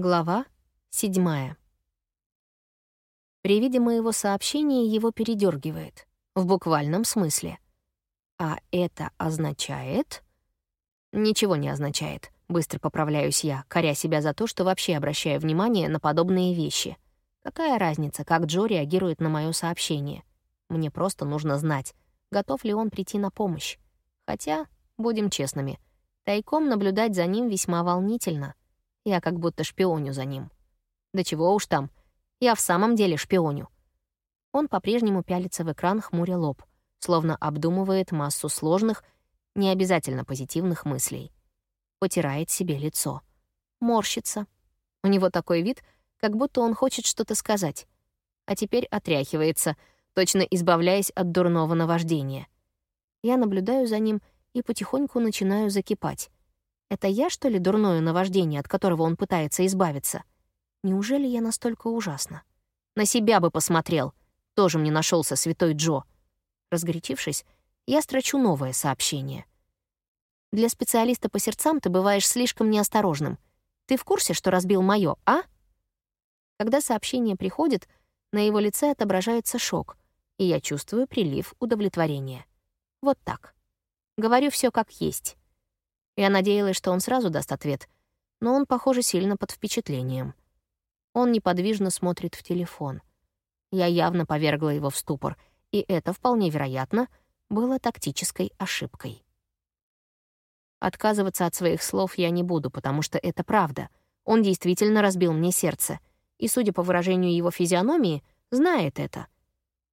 Глава седьмая. При виде моего сообщения его передергивает, в буквальном смысле. А это означает... Ничего не означает. Быстро поправляюсь я, коря себя за то, что вообще обращаю внимание на подобные вещи. Какая разница, как Джо реагирует на мое сообщение? Мне просто нужно знать, готов ли он прийти на помощь. Хотя, будем честными, тайком наблюдать за ним весьма волнительно. Я как будто шпионю за ним. Да чего уж там, я в самом деле шпионю. Он по-прежнему пялится в экран, хмуря лоб, словно обдумывает массу сложных, не обязательно позитивных мыслей. Потирает себе лицо. Морщится. У него такой вид, как будто он хочет что-то сказать. А теперь отряхивается, точно избавляясь от дурного наваждения. Я наблюдаю за ним и потихоньку начинаю закипать. Это я, что ли, дурное наваждение, от которого он пытается избавиться? Неужели я настолько ужасна? На себя бы посмотрел. Тоже мне нашелся святой Джо. Разгорячившись, я строчу новое сообщение. Для специалиста по сердцам ты бываешь слишком неосторожным. Ты в курсе, что разбил моё, а? Когда сообщение приходит, на его лице отображается шок, и я чувствую прилив удовлетворения. Вот так. Говорю все как есть. Я надеялась, что он сразу даст ответ, но он, похоже, сильно под впечатлением. Он неподвижно смотрит в телефон. Я явно повергла его в ступор, и это, вполне вероятно, было тактической ошибкой. Отказываться от своих слов я не буду, потому что это правда. Он действительно разбил мне сердце, и, судя по выражению его физиономии, знает это.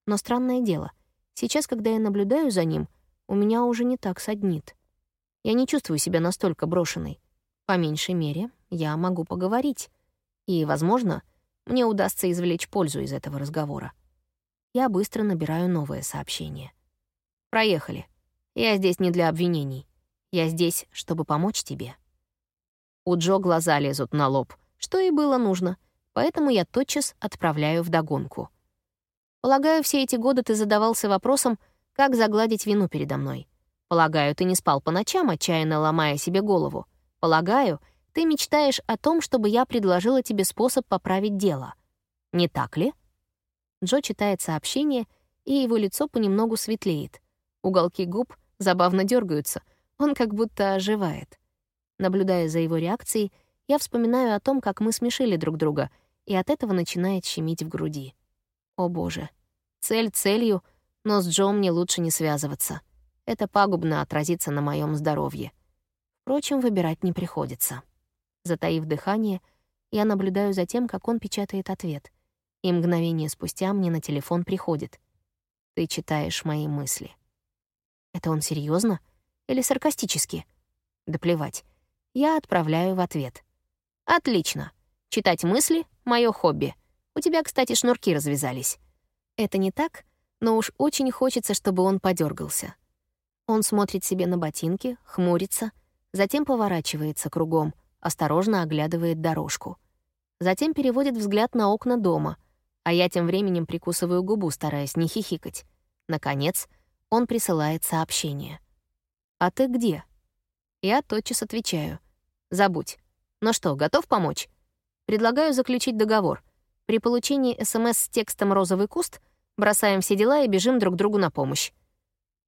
Но странное дело, сейчас, когда я наблюдаю за ним, у меня уже не так саднит. Я не чувствую себя настолько брошенной. По меньшей мере, я могу поговорить. И, возможно, мне удастся извлечь пользу из этого разговора. Я быстро набираю новое сообщение. «Проехали. Я здесь не для обвинений. Я здесь, чтобы помочь тебе». У Джо глаза лезут на лоб, что и было нужно, поэтому я тотчас отправляю в догонку. Полагаю, все эти годы ты задавался вопросом, как загладить вину передо мной. Полагаю, ты не спал по ночам, отчаянно ломая себе голову. Полагаю, ты мечтаешь о том, чтобы я предложила тебе способ поправить дело. Не так ли? Джо читает сообщение, и его лицо понемногу светлеет. Уголки губ забавно дергаются, он как будто оживает. Наблюдая за его реакцией, я вспоминаю о том, как мы смешили друг друга, и от этого начинает щемить в груди. О боже. Цель целью, но с Джо мне лучше не связываться это пагубно отразится на моем здоровье. Впрочем, выбирать не приходится. Затаив дыхание, я наблюдаю за тем, как он печатает ответ, и мгновение спустя мне на телефон приходит. «Ты читаешь мои мысли». Это он серьезно или саркастически? Да плевать. Я отправляю в ответ. «Отлично. Читать мысли — мое хобби. У тебя, кстати, шнурки развязались». Это не так, но уж очень хочется, чтобы он подергался. Он смотрит себе на ботинки, хмурится, затем поворачивается кругом, осторожно оглядывает дорожку. Затем переводит взгляд на окна дома, а я тем временем прикусываю губу, стараясь не хихикать. Наконец, он присылает сообщение. «А ты где?» Я тотчас отвечаю. «Забудь. Ну что, готов помочь?» Предлагаю заключить договор. При получении СМС с текстом «Розовый куст» бросаем все дела и бежим друг другу на помощь.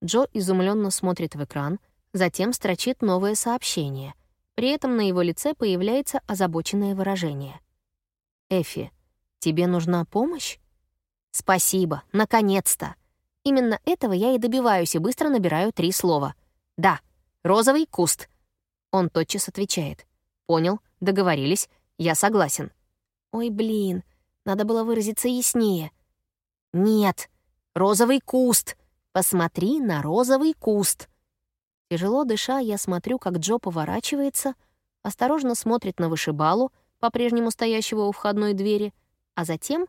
Джо изумленно смотрит в экран, затем строчит новое сообщение. При этом на его лице появляется озабоченное выражение. «Эфи, тебе нужна помощь?» «Спасибо, наконец-то!» Именно этого я и добиваюсь и быстро набираю три слова. «Да, розовый куст». Он тотчас отвечает. «Понял, договорились, я согласен». «Ой, блин, надо было выразиться яснее». «Нет, розовый куст», Посмотри на розовый куст. Тяжело дыша, я смотрю, как Джо поворачивается, осторожно смотрит на вышибалу, по-прежнему стоящего у входной двери, а затем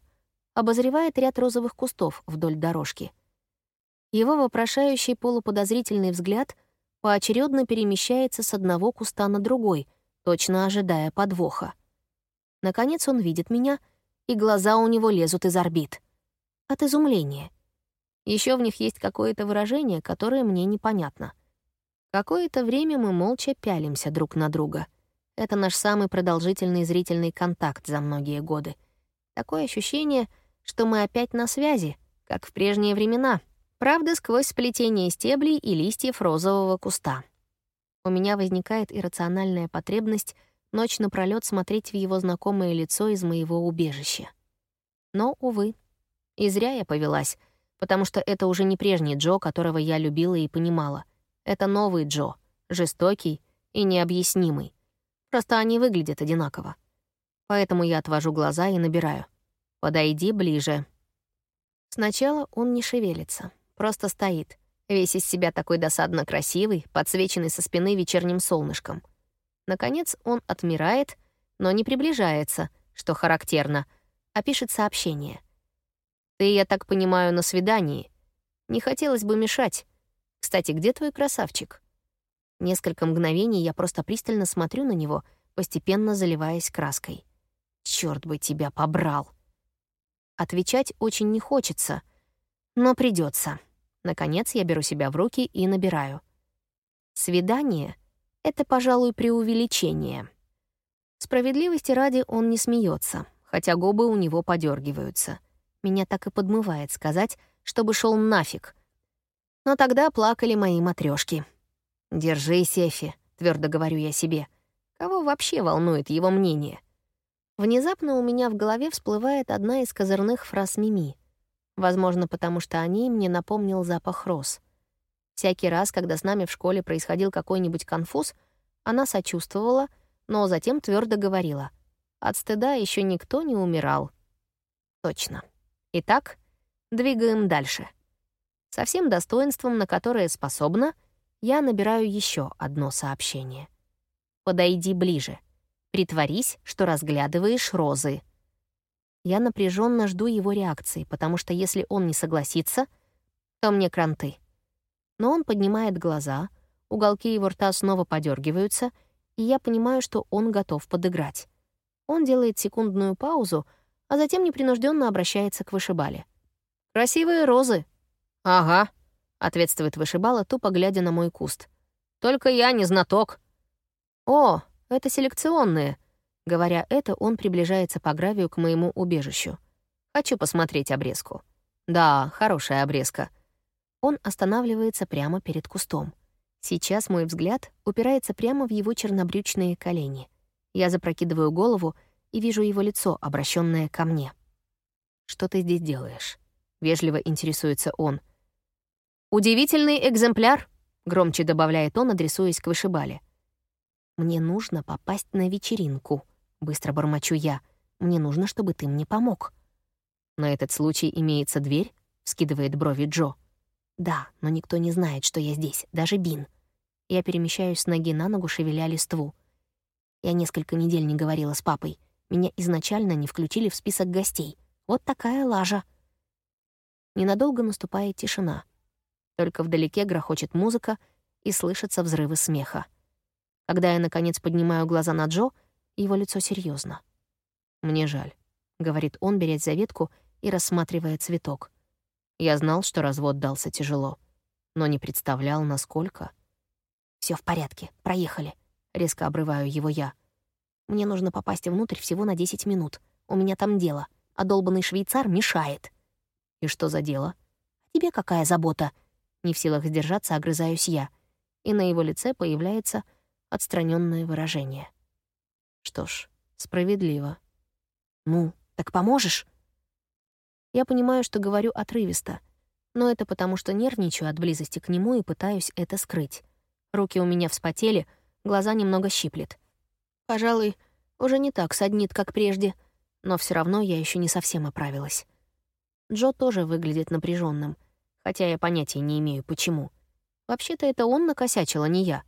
обозревает ряд розовых кустов вдоль дорожки. Его вопрошающий полуподозрительный взгляд поочередно перемещается с одного куста на другой, точно ожидая подвоха. Наконец он видит меня, и глаза у него лезут из орбит. От изумления — еще в них есть какое-то выражение, которое мне непонятно. Какое-то время мы молча пялимся друг на друга. Это наш самый продолжительный зрительный контакт за многие годы. Такое ощущение, что мы опять на связи, как в прежние времена. Правда, сквозь сплетение стеблей и листьев розового куста. У меня возникает иррациональная потребность ночь напролёт смотреть в его знакомое лицо из моего убежища. Но, увы, и зря я повелась, потому что это уже не прежний Джо, которого я любила и понимала. Это новый Джо, жестокий и необъяснимый. Просто они выглядят одинаково. Поэтому я отвожу глаза и набираю. «Подойди ближе». Сначала он не шевелится, просто стоит, весь из себя такой досадно красивый, подсвеченный со спины вечерним солнышком. Наконец он отмирает, но не приближается, что характерно, а пишет сообщение. «Ты, я так понимаю, на свидании. Не хотелось бы мешать. Кстати, где твой красавчик?» Несколько мгновений я просто пристально смотрю на него, постепенно заливаясь краской. Черт бы тебя побрал. Отвечать очень не хочется, но придется. Наконец я беру себя в руки и набираю. Свидание — это, пожалуй, преувеличение. Справедливости ради он не смеется, хотя губы у него подергиваются. Меня так и подмывает сказать, чтобы шел нафиг. Но тогда плакали мои матрешки. «Держись, Эфи», — твердо говорю я себе. Кого вообще волнует его мнение? Внезапно у меня в голове всплывает одна из козырных фраз Мими. Возможно, потому что о ней мне напомнил запах роз. Всякий раз, когда с нами в школе происходил какой-нибудь конфуз, она сочувствовала, но затем твердо говорила. От стыда еще никто не умирал. Точно. Итак, двигаем дальше. Со всем достоинством, на которое способна — я набираю еще одно сообщение. «Подойди ближе. Притворись, что разглядываешь розы». Я напряженно жду его реакции, потому что если он не согласится, то мне кранты. Но он поднимает глаза, уголки его рта снова подергиваются, и я понимаю, что он готов подыграть. Он делает секундную паузу, а затем непринужденно обращается к вышибале. «Красивые розы». «Ага», — ответствует вышибала, тупо глядя на мой куст. «Только я не знаток». «О, это селекционные». Говоря это, он приближается по гравию к моему убежищу. «Хочу посмотреть обрезку». «Да, хорошая обрезка». Он останавливается прямо перед кустом. Сейчас мой взгляд упирается прямо в его чернобрючные колени. Я запрокидываю голову и вижу его лицо, обращенное ко мне. «Что ты здесь делаешь?» — вежливо интересуется он. «Удивительный экземпляр», — громче добавляет он, адресуясь к вышибале. «Мне нужно попасть на вечеринку», — быстро бормочу я. «Мне нужно, чтобы ты мне помог». «На этот случай имеется дверь?» — скидывает брови Джо. «Да, но никто не знает, что я здесь, даже Бин». Я перемещаюсь с ноги на ногу, шевеля листву. Я несколько недель не говорила с папой. Меня изначально не включили в список гостей. Вот такая лажа. Ненадолго наступает тишина. Только вдалеке грохочет музыка и слышатся взрывы смеха. Когда я, наконец, поднимаю глаза на Джо, его лицо серьезно. «Мне жаль», — говорит он, беря за ветку и рассматривая цветок. Я знал, что развод дался тяжело, но не представлял, насколько. Все в порядке, проехали», — резко обрываю его я. «Мне нужно попасть внутрь всего на 10 минут. У меня там дело, а долбанный швейцар мешает». «И что за дело?» «Тебе какая забота?» Не в силах сдержаться, огрызаюсь я, и на его лице появляется отстраненное выражение. Что ж, справедливо. «Ну, так поможешь?» Я понимаю, что говорю отрывисто, но это потому, что нервничаю от близости к нему и пытаюсь это скрыть. Руки у меня вспотели, глаза немного щиплет. Пожалуй, уже не так саднит, как прежде, но все равно я еще не совсем оправилась. Джо тоже выглядит напряженным — хотя я понятия не имею, почему. Вообще-то это он накосячил, а не я.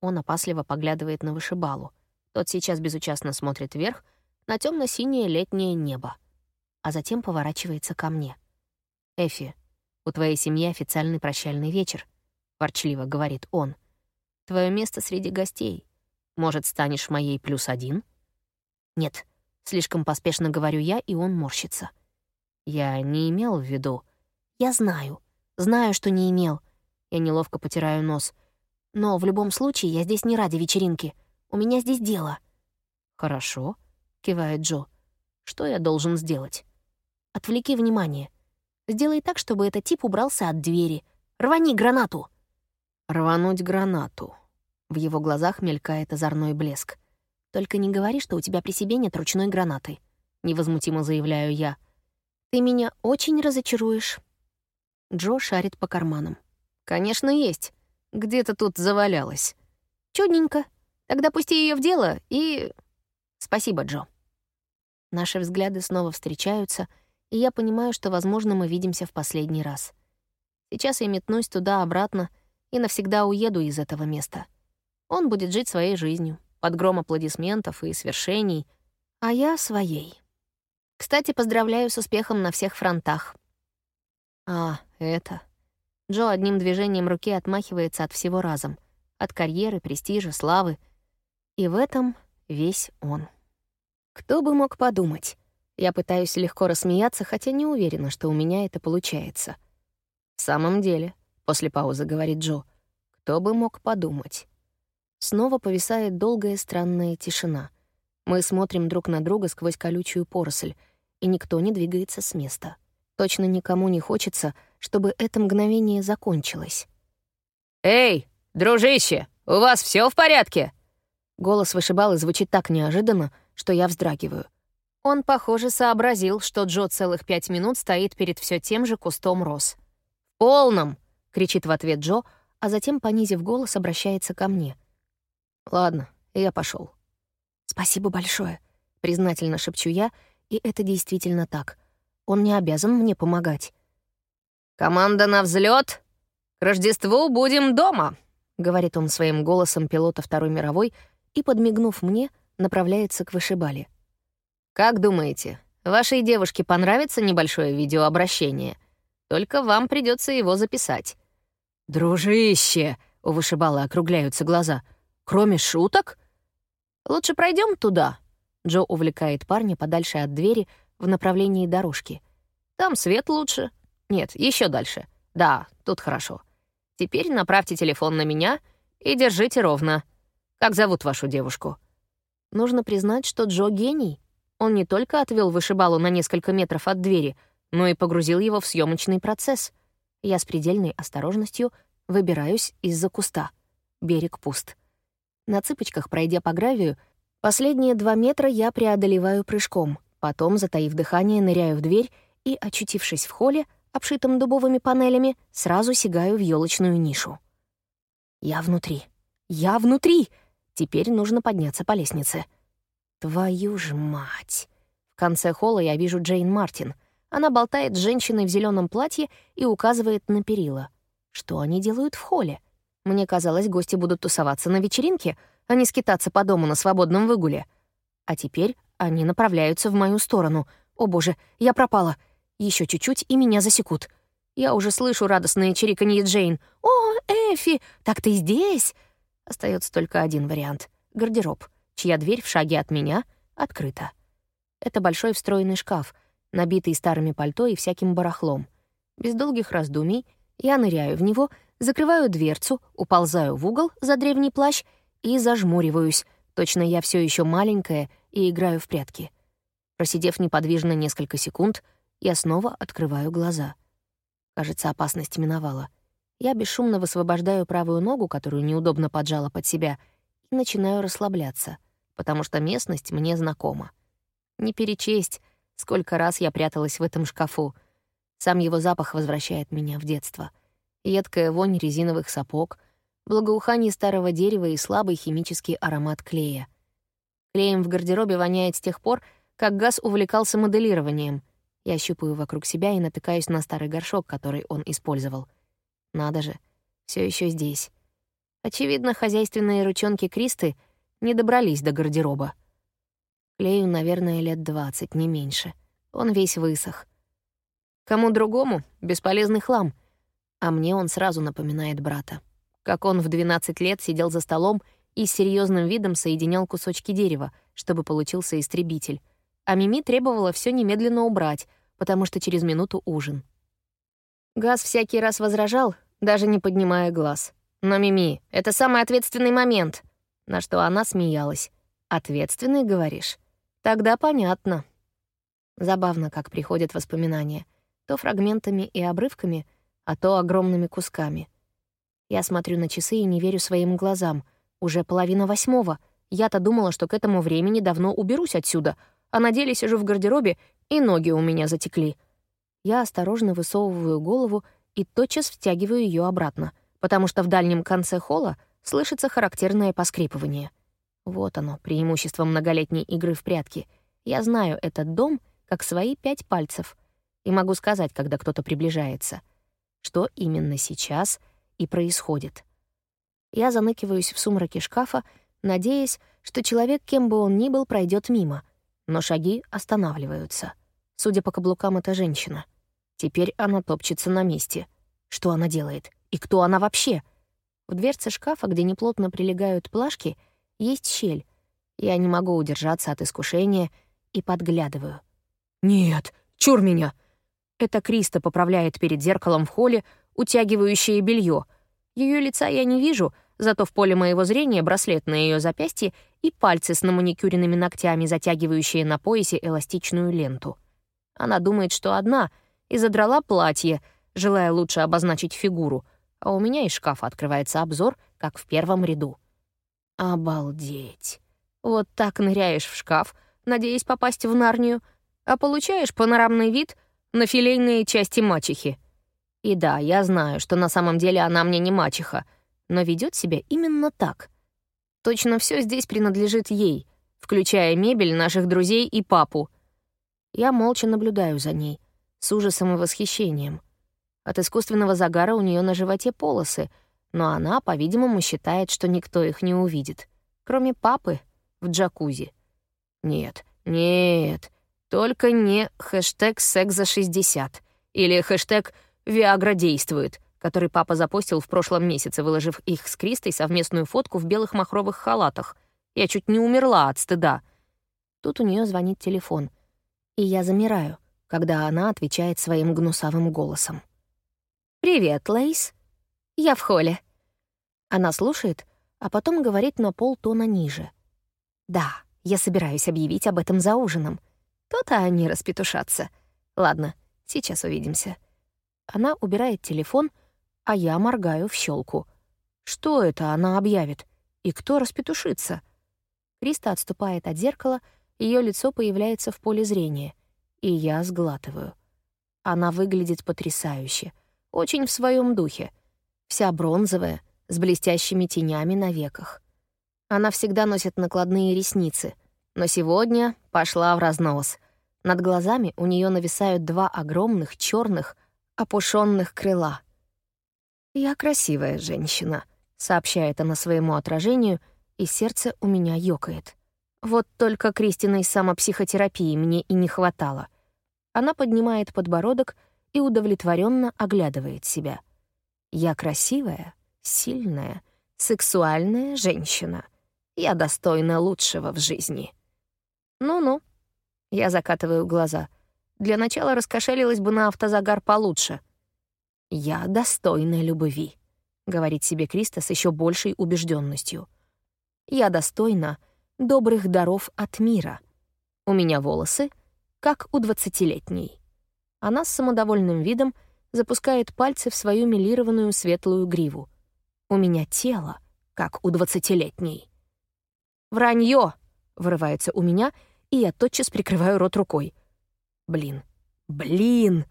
Он опасливо поглядывает на вышибалу. Тот сейчас безучастно смотрит вверх на темно синее летнее небо, а затем поворачивается ко мне. «Эфи, у твоей семьи официальный прощальный вечер», — ворчливо говорит он. «Твое место среди гостей. Может, станешь моей плюс один?» «Нет», — слишком поспешно говорю я, и он морщится. «Я не имел в виду...» «Я знаю», Знаю, что не имел. Я неловко потираю нос. Но в любом случае я здесь не ради вечеринки. У меня здесь дело. «Хорошо», — кивает Джо. «Что я должен сделать?» «Отвлеки внимание. Сделай так, чтобы этот тип убрался от двери. Рвани гранату!» «Рвануть гранату». В его глазах мелькает озорной блеск. «Только не говори, что у тебя при себе нет ручной гранаты», — невозмутимо заявляю я. «Ты меня очень разочаруешь». Джо шарит по карманам. «Конечно, есть. Где-то тут завалялась». «Чудненько. Тогда пусти ее в дело и...» «Спасибо, Джо». Наши взгляды снова встречаются, и я понимаю, что, возможно, мы видимся в последний раз. Сейчас я метнусь туда-обратно и навсегда уеду из этого места. Он будет жить своей жизнью, под гром аплодисментов и свершений, а я — своей. Кстати, поздравляю с успехом на всех фронтах. А, это... Джо одним движением руки отмахивается от всего разом. От карьеры, престижа, славы. И в этом весь он. Кто бы мог подумать? Я пытаюсь легко рассмеяться, хотя не уверена, что у меня это получается. «В самом деле», — после паузы говорит Джо, — «кто бы мог подумать?» Снова повисает долгая странная тишина. Мы смотрим друг на друга сквозь колючую поросль, и никто не двигается с места. Точно никому не хочется, чтобы это мгновение закончилось. «Эй, дружище, у вас все в порядке?» Голос вышибалы звучит так неожиданно, что я вздрагиваю. Он, похоже, сообразил, что Джо целых пять минут стоит перед все тем же кустом роз. «В полном!» — кричит в ответ Джо, а затем, понизив голос, обращается ко мне. «Ладно, я пошел. «Спасибо большое», — признательно шепчу я, и это действительно так. Он не обязан мне помогать. «Команда на взлет. К Рождеству будем дома», — говорит он своим голосом пилота Второй мировой и, подмигнув мне, направляется к вышибале. «Как думаете, вашей девушке понравится небольшое видеообращение? Только вам придется его записать». «Дружище!» — у вышибала округляются глаза. «Кроме шуток?» «Лучше пройдем туда». Джо увлекает парня подальше от двери в направлении дорожки. «Там свет лучше. Нет, еще дальше. Да, тут хорошо. Теперь направьте телефон на меня и держите ровно. Как зовут вашу девушку?» Нужно признать, что Джо гений. Он не только отвел вышибалу на несколько метров от двери, но и погрузил его в съемочный процесс. Я с предельной осторожностью выбираюсь из-за куста. Берег пуст. На цыпочках, пройдя по гравию, последние два метра я преодолеваю прыжком, потом, затаив дыхание, ныряю в дверь и, очутившись в холле, обшитом дубовыми панелями, сразу сигаю в елочную нишу. Я внутри. Я внутри! Теперь нужно подняться по лестнице. Твою ж мать! В конце холла я вижу Джейн Мартин. Она болтает с женщиной в зеленом платье и указывает на перила. Что они делают в холле? Мне казалось, гости будут тусоваться на вечеринке, а не скитаться по дому на свободном выгуле. А теперь они направляются в мою сторону. О боже, я пропала. Еще чуть-чуть, и меня засекут. Я уже слышу радостное чириканье Джейн. «О, Эфи, так ты здесь?» Остается только один вариант — гардероб, чья дверь в шаге от меня открыта. Это большой встроенный шкаф, набитый старыми пальто и всяким барахлом. Без долгих раздумий я ныряю в него, закрываю дверцу, уползаю в угол за древний плащ и зажмуриваюсь. Точно я все еще маленькая и играю в прятки. Просидев неподвижно несколько секунд, я снова открываю глаза. Кажется, опасность миновала — я бесшумно высвобождаю правую ногу, которую неудобно поджала под себя, и начинаю расслабляться, потому что местность мне знакома. Не перечесть, сколько раз я пряталась в этом шкафу. Сам его запах возвращает меня в детство. Едкая вонь резиновых сапог, благоухание старого дерева и слабый химический аромат клея. Клеем в гардеробе воняет с тех пор, как газ увлекался моделированием. Я щупаю вокруг себя и натыкаюсь на старый горшок, который он использовал — надо же, все еще здесь. Очевидно, хозяйственные ручонки Кристы не добрались до гардероба. Клею, наверное, лет двадцать, не меньше. Он весь высох. Кому другому — бесполезный хлам. А мне он сразу напоминает брата. Как он в 12 лет сидел за столом и с серьезным видом соединял кусочки дерева, чтобы получился истребитель. А Мими требовала все немедленно убрать, потому что через минуту ужин. Газ всякий раз возражал, даже не поднимая глаз. «Но, Мими, это самый ответственный момент!» На что она смеялась. «Ответственный, говоришь? Тогда понятно». Забавно, как приходят воспоминания. То фрагментами и обрывками, а то огромными кусками. Я смотрю на часы и не верю своим глазам. Уже половина восьмого. Я-то думала, что к этому времени давно уберусь отсюда, а на деле сижу в гардеробе, и ноги у меня затекли. Я осторожно высовываю голову и тотчас втягиваю ее обратно, потому что в дальнем конце холла слышится характерное поскрипывание. Вот оно, преимущество многолетней игры в прятки. Я знаю этот дом как свои пять пальцев и могу сказать, когда кто-то приближается. Что именно сейчас и происходит. Я заныкиваюсь в сумраке шкафа, надеясь, что человек, кем бы он ни был, пройдет мимо. Но шаги останавливаются. Судя по каблукам, это женщина. Теперь она топчется на месте. Что она делает? И кто она вообще? В дверце шкафа, где неплотно прилегают плашки, есть щель. Я не могу удержаться от искушения и подглядываю. «Нет, чур меня!» Это Криста поправляет перед зеркалом в холле утягивающее белье. Ее лица я не вижу, зато в поле моего зрения браслет на ее запястье и пальцы с наманикюренными ногтями, затягивающие на поясе эластичную ленту. Она думает, что одна, и задрала платье, желая лучше обозначить фигуру, а у меня из шкафа открывается обзор, как в первом ряду. Обалдеть. Вот так ныряешь в шкаф, надеясь попасть в Нарнию, а получаешь панорамный вид на филейные части мачехи. И да, я знаю, что на самом деле она мне не мачеха, но ведет себя именно так. Точно все здесь принадлежит ей, включая мебель наших друзей и папу — я молча наблюдаю за ней, с ужасом и восхищением. От искусственного загара у нее на животе полосы, но она, по-видимому, считает, что никто их не увидит, кроме папы в джакузи. Нет, нет, только не хэштег «секс за 60» или хэштег «Виагра действует», который папа запостил в прошлом месяце, выложив их с Кристой совместную фотку в белых махровых халатах. Я чуть не умерла от стыда. Тут у нее звонит телефон — и я замираю, когда она отвечает своим гнусавым голосом. «Привет, Лейс. Я в холле». Она слушает, а потом говорит на полтона ниже. «Да, я собираюсь объявить об этом за ужином. То-то они распетушатся. Ладно, сейчас увидимся». Она убирает телефон, а я моргаю в щелку. Что это она объявит? И кто распетушится? Криста отступает от зеркала ее лицо появляется в поле зрения, и я сглатываю. Она выглядит потрясающе, очень в своем духе. Вся бронзовая, с блестящими тенями на веках. Она всегда носит накладные ресницы, но сегодня пошла в разнос. Над глазами у нее нависают два огромных черных, опушенных крыла. «Я красивая женщина», — сообщает она своему отражению, и сердце у меня ёкает. Вот только Кристиной самопсихотерапии мне и не хватало. Она поднимает подбородок и удовлетворенно оглядывает себя. Я красивая, сильная, сексуальная женщина. Я достойна лучшего в жизни. Ну-ну. Я закатываю глаза. Для начала раскошелилась бы на автозагар получше. Я достойна любви, говорит себе Криста с еще большей убежденностью. Я достойна — добрых даров от мира. У меня волосы, как у двадцатилетней. Она с самодовольным видом запускает пальцы в свою милированную светлую гриву. У меня тело, как у двадцатилетней. «Вранье!» — вырывается у меня, и я тотчас прикрываю рот рукой. «Блин! Блин!»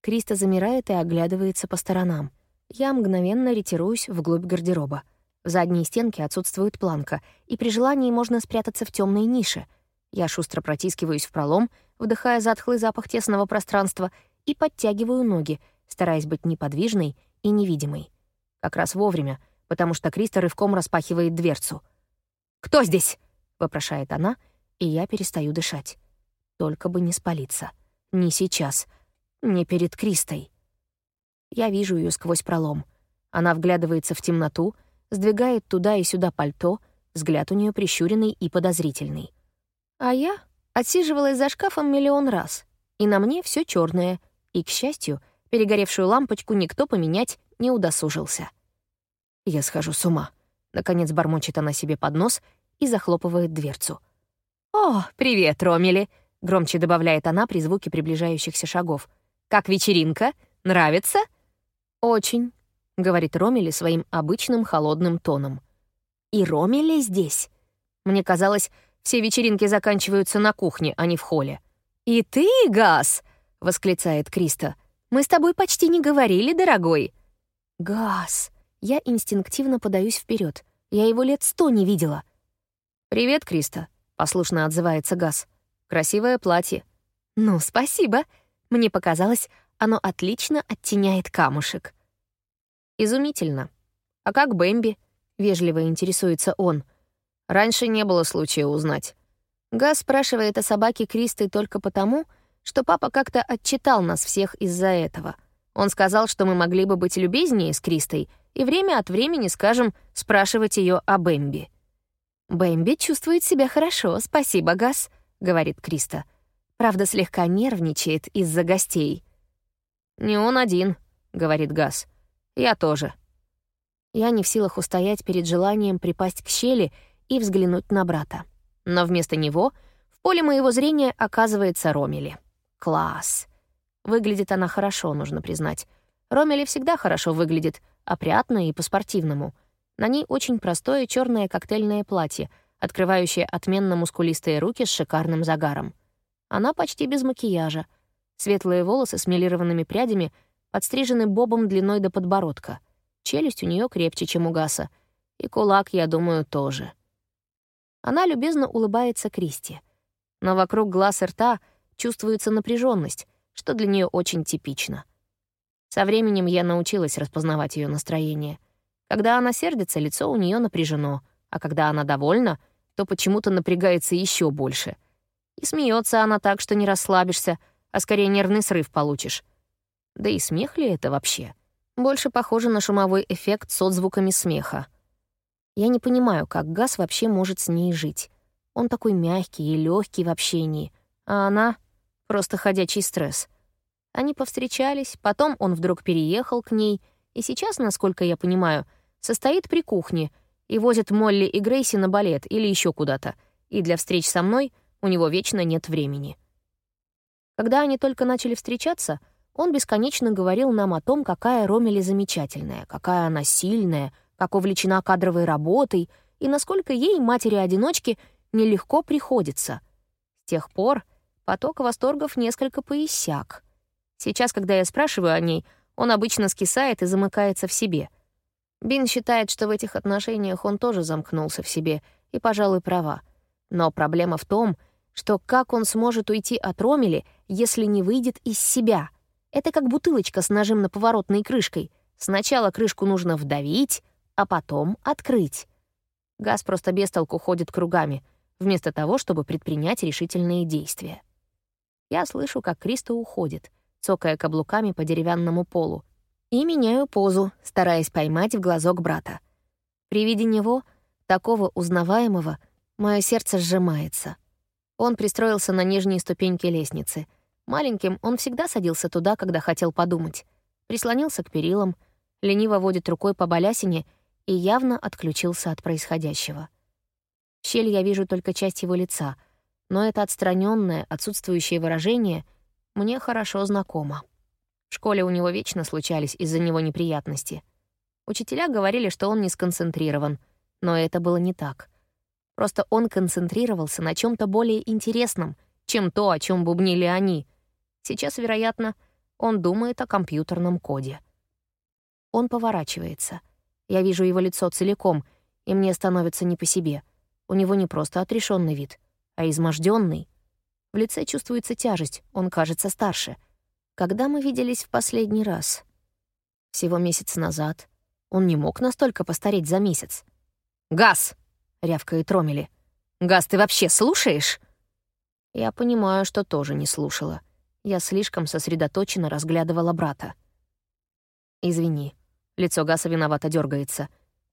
Криста замирает и оглядывается по сторонам. Я мгновенно ретируюсь вглубь гардероба. В задней стенке отсутствует планка, и при желании можно спрятаться в темной нише. Я шустро протискиваюсь в пролом, вдыхая затхлый запах тесного пространства, и подтягиваю ноги, стараясь быть неподвижной и невидимой. Как раз вовремя, потому что Криста рывком распахивает дверцу. «Кто здесь?» — вопрошает она, и я перестаю дышать. Только бы не спалиться. Не сейчас. Не перед Кристой. Я вижу ее сквозь пролом. Она вглядывается в темноту — сдвигает туда и сюда пальто, взгляд у нее прищуренный и подозрительный. А я отсиживалась за шкафом миллион раз, и на мне все черное, и, к счастью, перегоревшую лампочку никто поменять не удосужился. Я схожу с ума. Наконец бормочет она себе под нос, и захлопывает дверцу. «О, привет, Ромели!» — громче добавляет она при звуке приближающихся шагов. «Как вечеринка? Нравится?» «Очень», — говорит Ромели своим обычным холодным тоном. «И Ромели здесь?» Мне казалось, все вечеринки заканчиваются на кухне, а не в холле. «И ты, Газ!» — восклицает Криста. «Мы с тобой почти не говорили, дорогой». «Газ!» Я инстинктивно подаюсь вперед. Я его лет сто не видела. «Привет, Криста», — послушно отзывается Газ. «Красивое платье». «Ну, спасибо. Мне показалось, оно отлично оттеняет камушек». «Изумительно. А как Бэмби?» — вежливо интересуется он. Раньше не было случая узнать. Газ спрашивает о собаке Кристы только потому, что папа как-то отчитал нас всех из-за этого. Он сказал, что мы могли бы быть любезнее с Кристой и время от времени, скажем, спрашивать ее о Бэмби. «Бэмби чувствует себя хорошо, спасибо, Газ», — говорит Криста. Правда, слегка нервничает из-за гостей. «Не он один», — говорит Газ. «Я тоже». Я не в силах устоять перед желанием припасть к щели — и взглянуть на брата. Но вместо него в поле моего зрения оказывается Ромели. Класс. Выглядит она хорошо, нужно признать. Ромели всегда хорошо выглядит, опрятно и по-спортивному. На ней очень простое черное коктейльное платье, открывающее отменно мускулистые руки с шикарным загаром. Она почти без макияжа. Светлые волосы с мелированными прядями подстрижены бобом длиной до подбородка. Челюсть у нее крепче, чем у Гаса. И кулак, я думаю, тоже. Она любезно улыбается Кристи. Но вокруг глаз и рта чувствуется напряженность, что для нее очень типично. Со временем я научилась распознавать ее настроение. Когда она сердится, лицо у нее напряжено, а когда она довольна, то почему-то напрягается еще больше. И смеется она так, что не расслабишься, а скорее нервный срыв получишь. Да и смех ли это вообще? Больше похоже на шумовой эффект с отзвуками смеха. Я не понимаю, как Газ вообще может с ней жить. Он такой мягкий и легкий в общении, а она — просто ходячий стресс. Они повстречались, потом он вдруг переехал к ней, и сейчас, насколько я понимаю, состоит при кухне и возит Молли и Грейси на балет или еще куда-то, и для встреч со мной у него вечно нет времени. Когда они только начали встречаться, он бесконечно говорил нам о том, какая Ромели замечательная, какая она сильная, как увлечена кадровой работой и насколько ей, матери-одиночки, нелегко приходится. С тех пор поток восторгов несколько поиссяк. Сейчас, когда я спрашиваю о ней, он обычно скисает и замыкается в себе. Бин считает, что в этих отношениях он тоже замкнулся в себе, и, пожалуй, права. Но проблема в том, что как он сможет уйти от Ромели, если не выйдет из себя? Это как бутылочка с нажим на поворотной крышкой. Сначала крышку нужно вдавить, а потом открыть. Газ просто без толку ходит кругами, вместо того, чтобы предпринять решительные действия. Я слышу, как Криста уходит, цокая каблуками по деревянному полу, и меняю позу, стараясь поймать в глазок брата. При виде него, такого узнаваемого, мое сердце сжимается. Он пристроился на нижней ступеньке лестницы. Маленьким он всегда садился туда, когда хотел подумать. Прислонился к перилам, лениво водит рукой по балясине — и явно отключился от происходящего. В щель я вижу только часть его лица, но это отстраненное, отсутствующее выражение мне хорошо знакомо. В школе у него вечно случались из-за него неприятности. Учителя говорили, что он не сконцентрирован, но это было не так. Просто он концентрировался на чем то более интересном, чем то, о чем бубнили они. Сейчас, вероятно, он думает о компьютерном коде. Он поворачивается — я вижу его лицо целиком, и мне становится не по себе. У него не просто отрешенный вид, а изможденный. В лице чувствуется тяжесть, он кажется старше. Когда мы виделись в последний раз? Всего месяц назад. Он не мог настолько постареть за месяц. «Газ!» — рявкает Ромели. «Газ, ты вообще слушаешь?» Я понимаю, что тоже не слушала. Я слишком сосредоточенно разглядывала брата. «Извини», Лицо Гаса виновато дергается.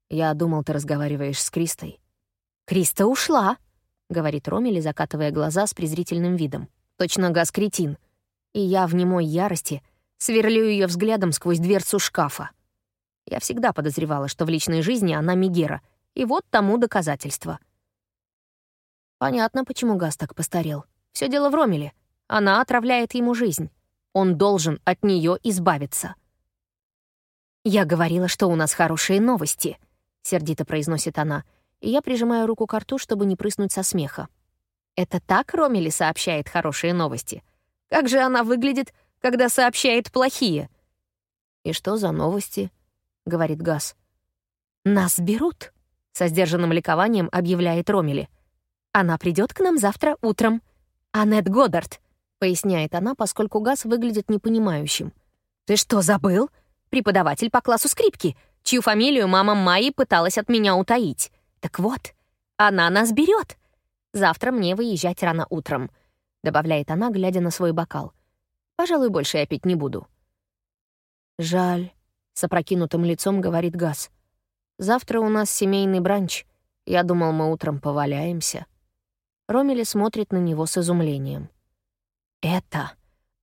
«Я думал, ты разговариваешь с Кристой». «Криста ушла», — говорит Ромели, закатывая глаза с презрительным видом. «Точно Гас кретин». И я в немой ярости сверлю ее взглядом сквозь дверцу шкафа. Я всегда подозревала, что в личной жизни она Мегера, и вот тому доказательство. Понятно, почему Газ так постарел. Все дело в Ромеле. Она отравляет ему жизнь. Он должен от нее избавиться. «Я говорила, что у нас хорошие новости», — сердито произносит она, и я прижимаю руку к рту, чтобы не прыснуть со смеха. «Это так Ромели сообщает хорошие новости? Как же она выглядит, когда сообщает плохие?» «И что за новости?» — говорит Газ. «Нас берут», — со сдержанным ликованием объявляет Ромели. «Она придет к нам завтра утром. Аннет Годдард», — поясняет она, поскольку Газ выглядит непонимающим. «Ты что, забыл? Преподаватель по классу скрипки, чью фамилию мама Майи пыталась от меня утаить. Так вот, она нас берет. Завтра мне выезжать рано утром», — добавляет она, глядя на свой бокал. «Пожалуй, больше я пить не буду». «Жаль», — с опрокинутым лицом говорит Газ. «Завтра у нас семейный бранч. Я думал, мы утром поваляемся». Ромели смотрит на него с изумлением. «Это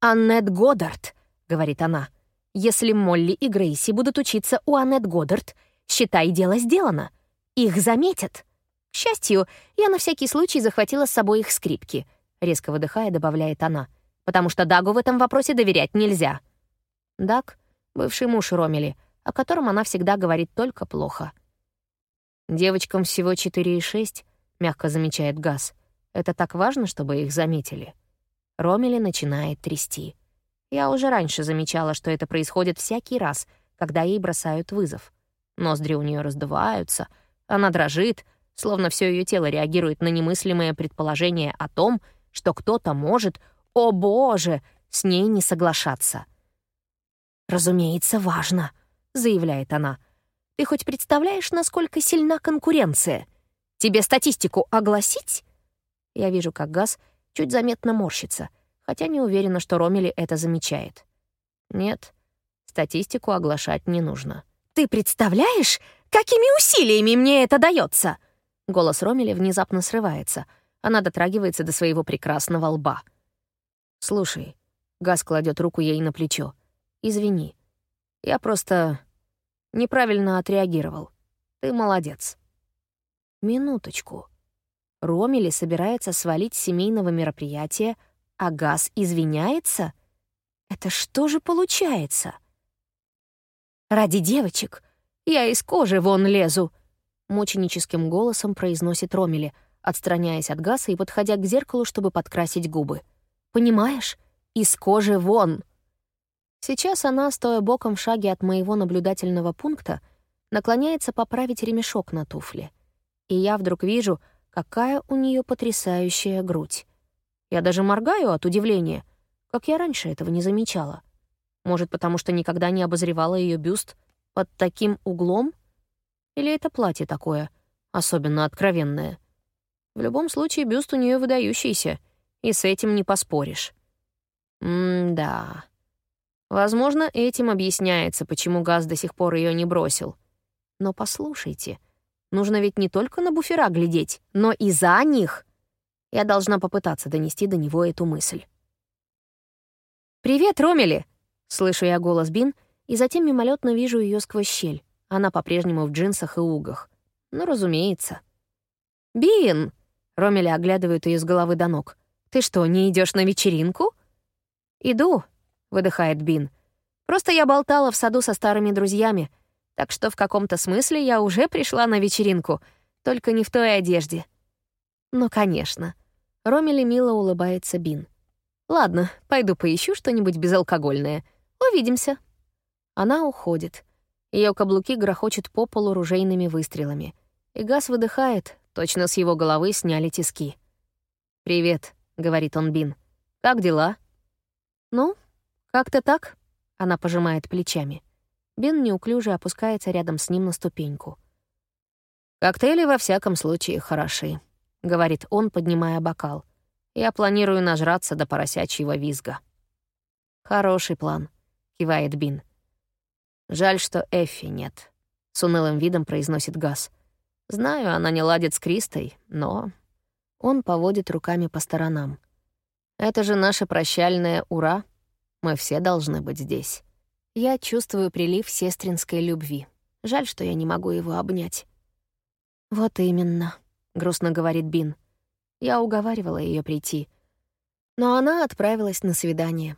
Аннет Годдард», — говорит она. «Если Молли и Грейси будут учиться у Аннет Годдард, считай, дело сделано. Их заметят». К счастью, я на всякий случай захватила с собой их скрипки, резко выдыхая, добавляет она, потому что Дагу в этом вопросе доверять нельзя. Даг бывший муж Ромели, о котором она всегда говорит только плохо. «Девочкам всего 4,6», — мягко замечает Газ. «Это так важно, чтобы их заметили». Ромели начинает трясти. Я уже раньше замечала, что это происходит всякий раз, когда ей бросают вызов. Ноздри у нее раздуваются, она дрожит, словно все ее тело реагирует на немыслимое предположение о том, что кто-то может, о боже, с ней не соглашаться. «Разумеется, важно», — заявляет она. «Ты хоть представляешь, насколько сильна конкуренция? Тебе статистику огласить?» Я вижу, как Газ чуть заметно морщится, хотя не уверена, что Ромели это замечает. «Нет, статистику оглашать не нужно». «Ты представляешь, какими усилиями мне это дается?» Голос Ромели внезапно срывается. Она дотрагивается до своего прекрасного лба. «Слушай», — Газ кладет руку ей на плечо, — Извини. Я просто неправильно отреагировал. Ты молодец. Минуточку. Ромели собирается свалить семейного мероприятия, а Газ извиняется? Это что же получается? «Ради девочек я из кожи вон лезу», — мученическим голосом произносит Ромели, отстраняясь от Газа и подходя к зеркалу, чтобы подкрасить губы. «Понимаешь? Из кожи вон!» Сейчас она, стоя боком в шаге от моего наблюдательного пункта, наклоняется поправить ремешок на туфле. И я вдруг вижу, какая у нее потрясающая грудь. Я даже моргаю от удивления, как я раньше этого не замечала. Может, потому что никогда не обозревала ее бюст под таким углом? Или это платье такое, особенно откровенное? В любом случае, бюст у нее выдающийся, и с этим не поспоришь. М-да. Возможно, этим объясняется, почему Газ до сих пор ее не бросил. Но послушайте, нужно ведь не только на буфера глядеть, но и за них. Я должна попытаться донести до него эту мысль. «Привет, Ромели!» — слышу я голос Бин, и затем мимолетно вижу ее сквозь щель. Она по-прежнему в джинсах и угах. Ну, разумеется. «Бин!» — Ромели оглядывает ее с головы до ног. «Ты что, не идешь на вечеринку?» «Иду», — выдыхает Бин. «Просто я болтала в саду со старыми друзьями, так что в каком-то смысле я уже пришла на вечеринку, только не в той одежде». «Ну, конечно». Ромели мило улыбается Бин. «Ладно, пойду поищу что-нибудь безалкогольное. Увидимся». Она уходит. Ее каблуки грохочут по полу ружейными выстрелами. И газ выдыхает, точно с его головы сняли тиски. «Привет», — говорит он Бин. «Как дела?» «Ну, «Как-то так?» — она пожимает плечами. Бен неуклюже опускается рядом с ним на ступеньку. «Коктейли во всяком случае хороши», — говорит он, поднимая бокал. «Я планирую нажраться до поросячьего визга». «Хороший план», — кивает Бин. «Жаль, что Эффи нет», — с унылым видом произносит Газ. «Знаю, она не ладит с Кристой, но...» Он поводит руками по сторонам. «Это же наше прощальное «Ура», мы все должны быть здесь. Я чувствую прилив сестринской любви. Жаль, что я не могу его обнять. «Вот именно», — грустно говорит Бин. Я уговаривала ее прийти. Но она отправилась на свидание.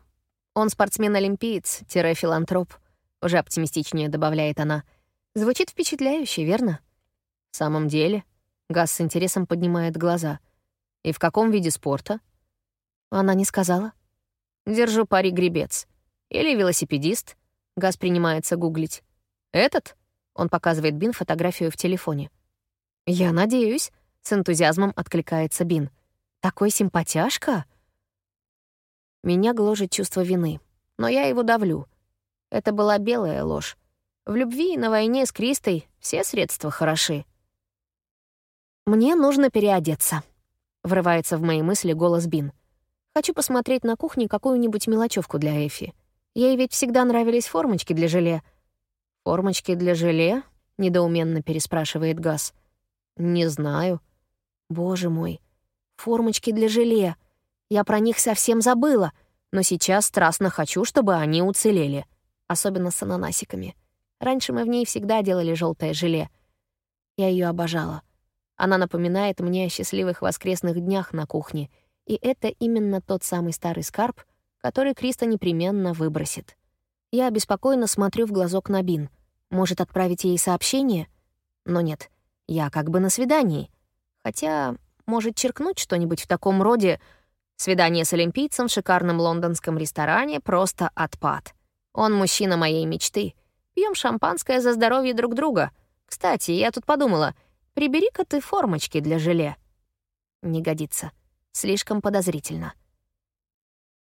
Он спортсмен-олимпиец-филантроп, уже оптимистичнее добавляет она. Звучит впечатляюще, верно? В самом деле, Газ с интересом поднимает глаза. И в каком виде спорта? Она не сказала. Держу пари гребец. Или велосипедист. Газ принимается гуглить. Этот? Он показывает Бин фотографию в телефоне. «Я надеюсь», — с энтузиазмом откликается Бин. «Такой симпатяшка!» Меня гложет чувство вины, но я его давлю. Это была белая ложь. В любви и на войне с Кристой все средства хороши. «Мне нужно переодеться», — врывается в мои мысли голос Бин. «Хочу посмотреть на кухне какую-нибудь мелочевку для Эфи. Ей ведь всегда нравились формочки для желе». «Формочки для желе?» — недоуменно переспрашивает Газ. «Не знаю». «Боже мой, формочки для желе!» Я про них совсем забыла, но сейчас страстно хочу, чтобы они уцелели. Особенно с ананасиками. Раньше мы в ней всегда делали желтое желе. Я ее обожала. Она напоминает мне о счастливых воскресных днях на кухне, и это именно тот самый старый скарб, который Криста непременно выбросит. Я обеспокоенно смотрю в глазок на Бин. Может, отправить ей сообщение? Но нет, я как бы на свидании. Хотя, может, черкнуть что-нибудь в таком роде — Свидание с олимпийцем в шикарном лондонском ресторане — просто отпад. Он мужчина моей мечты. Пьем шампанское за здоровье друг друга. Кстати, я тут подумала, прибери-ка ты формочки для желе. Не годится. Слишком подозрительно.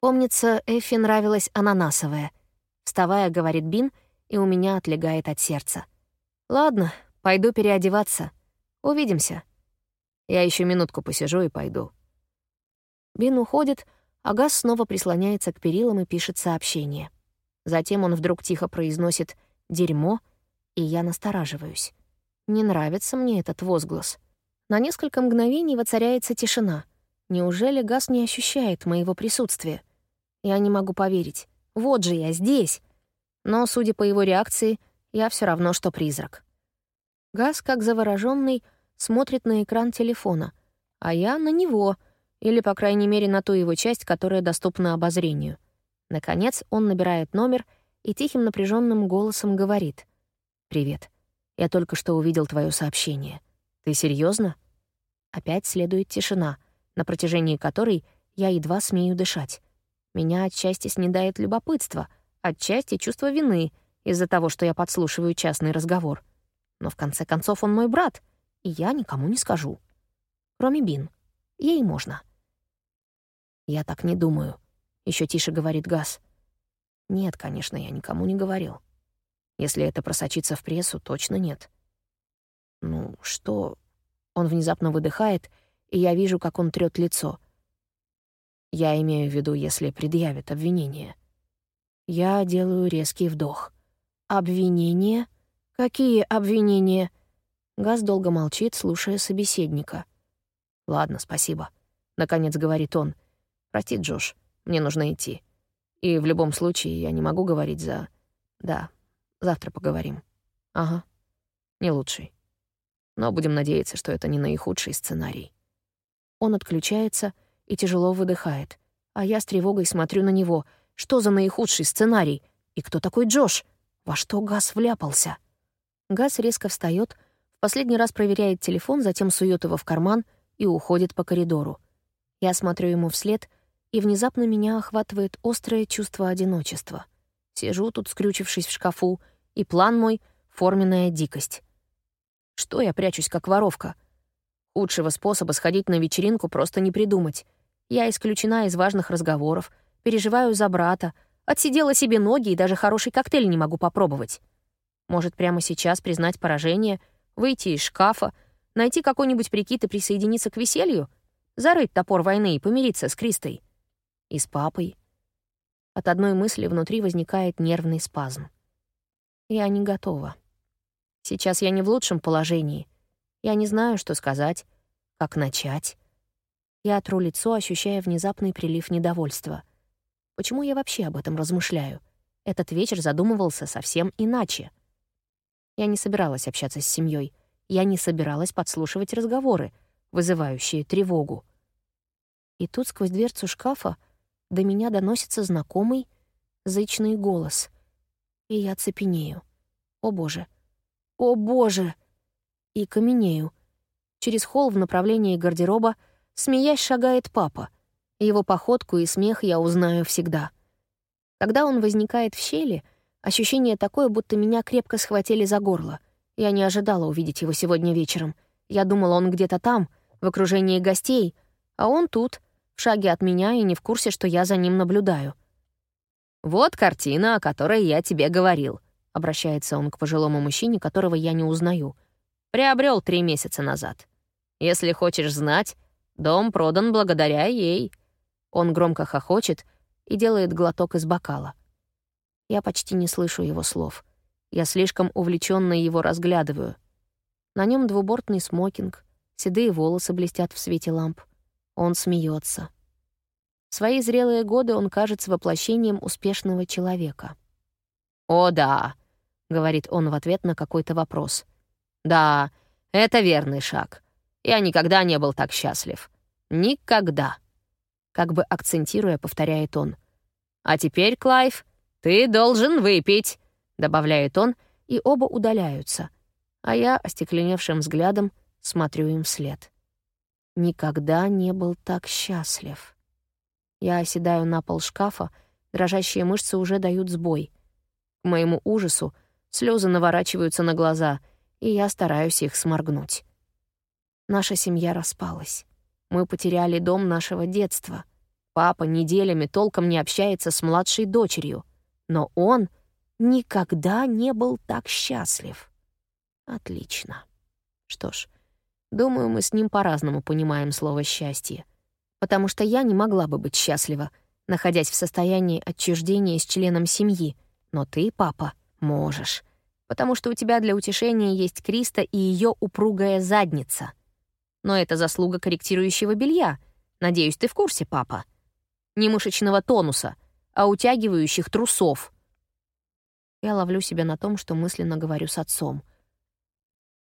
Помнится, Эффи нравилась ананасовая. Вставая, говорит Бин, и у меня отлегает от сердца. Ладно, пойду переодеваться. Увидимся. Я еще минутку посижу и пойду. Бин уходит, а Газ снова прислоняется к перилам и пишет сообщение. Затем он вдруг тихо произносит «дерьмо», и я настораживаюсь. Не нравится мне этот возглас. На несколько мгновений воцаряется тишина. Неужели Газ не ощущает моего присутствия? Я не могу поверить. Вот же я здесь. Но, судя по его реакции, я все равно, что призрак. Газ, как завороженный, смотрит на экран телефона, а я на него — или, по крайней мере, на ту его часть, которая доступна обозрению. Наконец, он набирает номер и тихим напряженным голосом говорит. «Привет. Я только что увидел твое сообщение. Ты серьезно? Опять следует тишина, на протяжении которой я едва смею дышать. Меня отчасти снедает любопытство, отчасти чувство вины из-за того, что я подслушиваю частный разговор. Но в конце концов он мой брат, и я никому не скажу. Кроме Бин. Ей можно. «Я так не думаю», — еще тише говорит Газ. «Нет, конечно, я никому не говорил. Если это просочится в прессу, точно нет». «Ну, что...» Он внезапно выдыхает, и я вижу, как он трёт лицо. Я имею в виду, если предъявят обвинение. Я делаю резкий вдох. «Обвинения? Какие обвинения?» Газ долго молчит, слушая собеседника. «Ладно, спасибо», — наконец говорит он. Прости, Джош, мне нужно идти. И в любом случае я не могу говорить за... Да, завтра поговорим. Ага, не лучший. Но будем надеяться, что это не наихудший сценарий. Он отключается и тяжело выдыхает. А я с тревогой смотрю на него. Что за наихудший сценарий? И кто такой Джош? Во что Газ вляпался? Газ резко встает, в последний раз проверяет телефон, затем сует его в карман и уходит по коридору. Я смотрю ему вслед — и внезапно меня охватывает острое чувство одиночества. Сижу тут, скрючившись в шкафу, и план мой — форменная дикость. Что я прячусь, как воровка? Худшего способа сходить на вечеринку просто не придумать. Я исключена из важных разговоров, переживаю за брата, отсидела себе ноги и даже хороший коктейль не могу попробовать. Может, прямо сейчас признать поражение, выйти из шкафа, найти какой-нибудь прикид и присоединиться к веселью? Зарыть топор войны и помириться с Кристой? И с папой. От одной мысли внутри возникает нервный спазм. Я не готова. Сейчас я не в лучшем положении. Я не знаю, что сказать, как начать. Я тру лицо, ощущая внезапный прилив недовольства. Почему я вообще об этом размышляю? Этот вечер задумывался совсем иначе. Я не собиралась общаться с семьей. Я не собиралась подслушивать разговоры, вызывающие тревогу. И тут сквозь дверцу шкафа до меня доносится знакомый зычный голос. И я цепенею. О боже! О боже! И каменею. Через холл в направлении гардероба, смеясь, шагает папа. Его походку и смех я узнаю всегда. Когда он возникает в щели, ощущение такое, будто меня крепко схватили за горло. Я не ожидала увидеть его сегодня вечером. Я думала, он где-то там, в окружении гостей, а он тут, в шаге от меня и не в курсе, что я за ним наблюдаю. «Вот картина, о которой я тебе говорил», — обращается он к пожилому мужчине, которого я не узнаю. «Приобрел три месяца назад. Если хочешь знать, дом продан благодаря ей». Он громко хохочет и делает глоток из бокала. Я почти не слышу его слов. Я слишком увлеченно его разглядываю. На нем двубортный смокинг, седые волосы блестят в свете ламп. Он смеется. В свои зрелые годы он кажется воплощением успешного человека. «О, да», — говорит он в ответ на какой-то вопрос. «Да, это верный шаг. Я никогда не был так счастлив. Никогда». Как бы акцентируя, повторяет он. «А теперь, Клайв, ты должен выпить», — добавляет он, и оба удаляются. А я, остекленевшим взглядом, смотрю им вслед. Никогда не был так счастлив. Я оседаю на пол шкафа, дрожащие мышцы уже дают сбой. К моему ужасу слезы наворачиваются на глаза, и я стараюсь их сморгнуть. Наша семья распалась. Мы потеряли дом нашего детства. Папа неделями толком не общается с младшей дочерью. Но он никогда не был так счастлив. Отлично. Что ж, думаю, мы с ним по-разному понимаем слово «счастье» потому что я не могла бы быть счастлива, находясь в состоянии отчуждения с членом семьи, но ты, папа, можешь, потому что у тебя для утешения есть Криста и ее упругая задница. Но это заслуга корректирующего белья. Надеюсь, ты в курсе, папа. Не мышечного тонуса, а утягивающих трусов. Я ловлю себя на том, что мысленно говорю с отцом.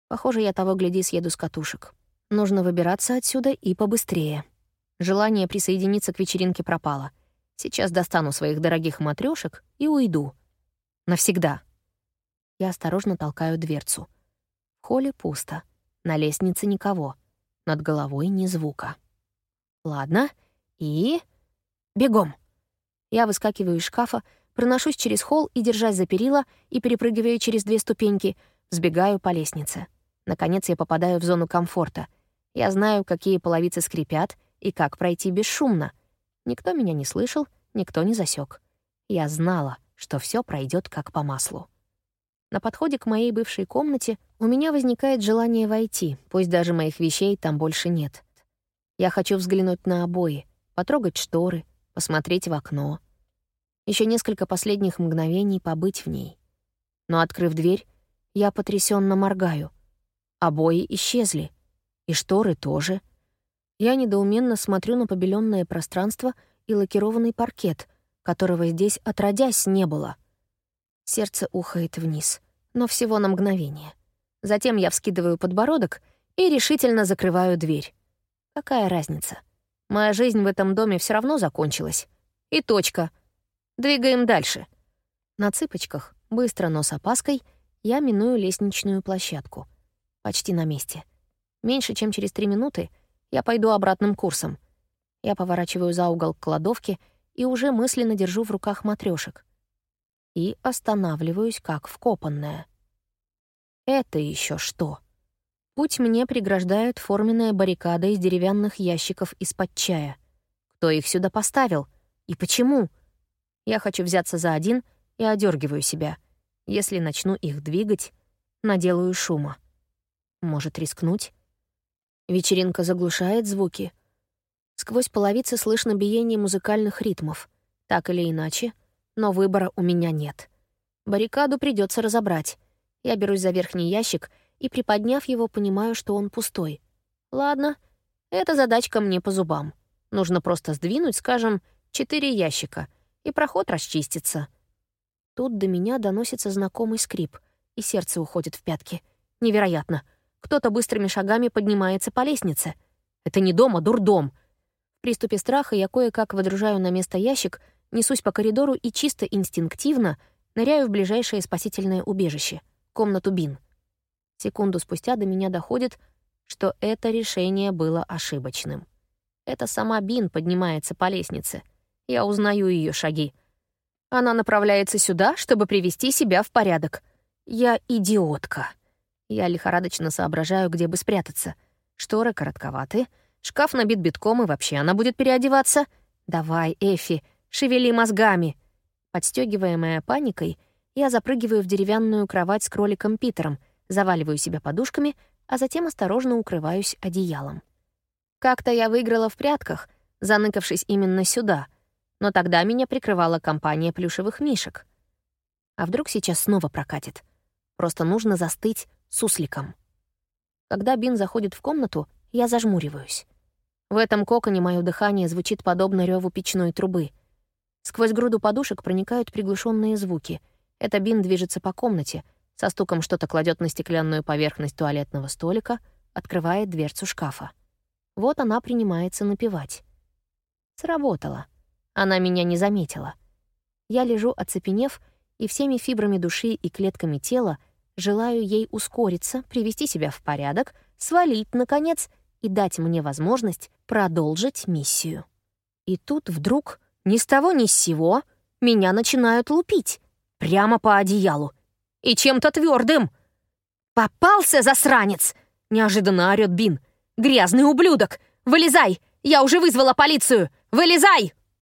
Похоже, я того гляди съеду с катушек. Нужно выбираться отсюда и побыстрее. Желание присоединиться к вечеринке пропало. Сейчас достану своих дорогих матрешек и уйду. Навсегда. Я осторожно толкаю дверцу. В холле пусто. На лестнице никого. Над головой ни звука. Ладно. И... Бегом. Я выскакиваю из шкафа, проношусь через холл и, держась за перила и перепрыгивая через две ступеньки, сбегаю по лестнице. Наконец я попадаю в зону комфорта. Я знаю, какие половицы скрипят — и как пройти бесшумно. Никто меня не слышал, никто не засек. Я знала, что все пройдет как по маслу. На подходе к моей бывшей комнате у меня возникает желание войти, пусть даже моих вещей там больше нет. Я хочу взглянуть на обои, потрогать шторы, посмотреть в окно. Еще несколько последних мгновений побыть в ней. Но, открыв дверь, я потрясенно моргаю. Обои исчезли. И шторы тоже. Я недоуменно смотрю на побеленное пространство и лакированный паркет, которого здесь отродясь не было. Сердце ухает вниз, но всего на мгновение. Затем я вскидываю подбородок и решительно закрываю дверь. Какая разница? Моя жизнь в этом доме все равно закончилась. И точка. Двигаем дальше. На цыпочках, быстро, но с опаской, я миную лестничную площадку. Почти на месте. Меньше чем через три минуты я пойду обратным курсом. Я поворачиваю за угол к кладовке и уже мысленно держу в руках матрешек. И останавливаюсь как вкопанная. Это еще что? Путь мне преграждает форменная баррикада из деревянных ящиков из-под чая. Кто их сюда поставил? И почему? Я хочу взяться за один и одергиваю себя. Если начну их двигать, наделаю шума. Может, рискнуть? Вечеринка заглушает звуки. Сквозь половицы слышно биение музыкальных ритмов. Так или иначе, но выбора у меня нет. Баррикаду придется разобрать. Я берусь за верхний ящик и, приподняв его, понимаю, что он пустой. Ладно, эта задачка мне по зубам. Нужно просто сдвинуть, скажем, четыре ящика, и проход расчистится. Тут до меня доносится знакомый скрип, и сердце уходит в пятки. Невероятно. Кто-то быстрыми шагами поднимается по лестнице. Это не дом, а дурдом. В приступе страха я кое-как водружаю на место ящик, несусь по коридору и чисто инстинктивно ныряю в ближайшее спасительное убежище — комнату Бин. Секунду спустя до меня доходит, что это решение было ошибочным. Это сама Бин поднимается по лестнице. Я узнаю ее шаги. Она направляется сюда, чтобы привести себя в порядок. Я идиотка. Я лихорадочно соображаю, где бы спрятаться. Шторы коротковаты, шкаф набит битком, и вообще она будет переодеваться. Давай, Эфи, шевели мозгами. Подстегиваемая паникой, я запрыгиваю в деревянную кровать с кроликом Питером, заваливаю себя подушками, а затем осторожно укрываюсь одеялом. Как-то я выиграла в прятках, заныкавшись именно сюда, но тогда меня прикрывала компания плюшевых мишек. А вдруг сейчас снова прокатит? Просто нужно застыть сусликом. Когда Бин заходит в комнату, я зажмуриваюсь. В этом коконе мое дыхание звучит подобно реву печной трубы. Сквозь груду подушек проникают приглушенные звуки. Это Бин движется по комнате, со стуком что-то кладет на стеклянную поверхность туалетного столика, открывает дверцу шкафа. Вот она принимается напевать. Сработало. Она меня не заметила. Я лежу, оцепенев, и всеми фибрами души и клетками тела желаю ей ускориться, привести себя в порядок, свалить, наконец, и дать мне возможность продолжить миссию. И тут вдруг, ни с того ни с сего, меня начинают лупить. Прямо по одеялу. И чем-то твердым. «Попался, засранец!» — неожиданно орёт Бин. «Грязный ублюдок! Вылезай! Я уже вызвала полицию! Вылезай!»